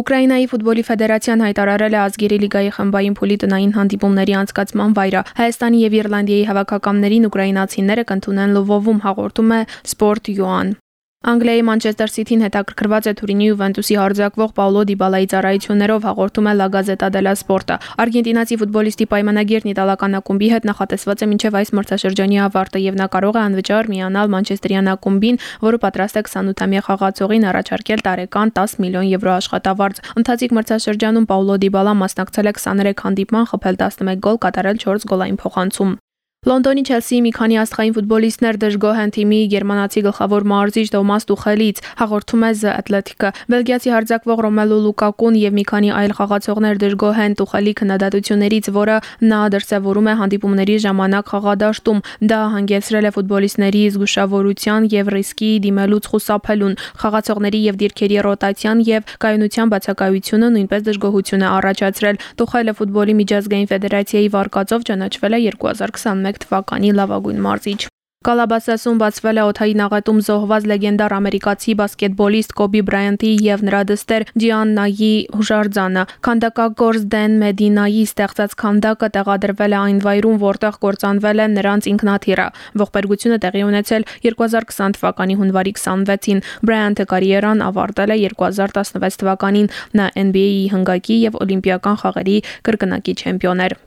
Ուկրաինայի ֆուտբոլի ֆեդերացիան հայտարարել է ազգերի լիգայի խմբային փուլի տնային հանդիպումների անցկացման վայրը։ Հայաստանի եւ Իռլանդիայի հավաքականներին ուկրաինացիները կընդունեն Լվովում, հաղորդում է Sport Yuan։ Անգլիայի Մանչեսթեր Սիթին հետաքրքրված է Թուրինի Յուվենտուսի հարձակվող Պաուլո Դիբալայի ծառայություններով, հաղորդում է La Gazzetta dello Sport։ Արգենտինացի ֆուտբոլիստի պայմանագիրն իտալական ակումբի հետ նախատեսված է մինչև այս մրցաշրջանի ավարտը եւ նա կարող է անվճար միանալ Մանչեսթերյան ակումբին, որը պատրաստ է 28-ամյա խաղացողին առաջարկել տարեկան 10 միլիոն եվրո աշխատավարձ։ Ընթացիկ մրցաշրջանում Պաուլո Դիբալան մասնակցել է 23 հանդիպման, խփել 11 գոլ, կատարել 4 գոլային փոխանցում։ Լոնդոնի Չելսիի մի քանի աստղային ֆուտբոլիստներ դժգոհ են թիմի գերմանացի գլխավոր մարզիչ Թոմաս Տուխելից, հաղորդում է The Athletic-ը։ Բելգիացի հարձակվող Ռոմելո Լուկակուն եւ մի քանի այլ խաղացողներ դժգոհ են Տուխելի քննադատություններից, որը նա դրսևորում է հանդիպումների ժամանակ խաղադաշտում։ Դա հանգեցրել է ֆուտբոլիստների զգուշավորության եւ ռիսկի դիմելուց խուսափելուն։ Խաղացողների եւ դիրքերի ռոտացիան եւ կայունության բացակայությունը նույնպես դժգոհություն է առաջացրել։ Տուխելը ֆուտբոլի միջազգային ֆեդերացիայի վարկածով ճանաչվել է 2021 թվականի լավագույն մարզիչ։ Կալաբասասում բացվել է օթային աղետում զոհված լեգենդար ամերիկացի բասկետբոլիստ Կոբի Բրայանտի եւ նրա դստեր Ջիաննայի հուշարձանը։ Քանդակագործ Դեն Մեդինայի ստեղծած քանդակը տեղադրվել է այն վայրում, որտեղ կործանվել է նրանց ինքնաթիռը։ Ողբերգությունը տեղի ունեցել 2020 թվականի հունվարի 26-ին։ Բրայանտը կարիերան ավարտել է 2016 թվականին։ Նա NBA-ի հնգակի եւ օլիմպիական խաղերի կրկնակի չեմպիոն էր։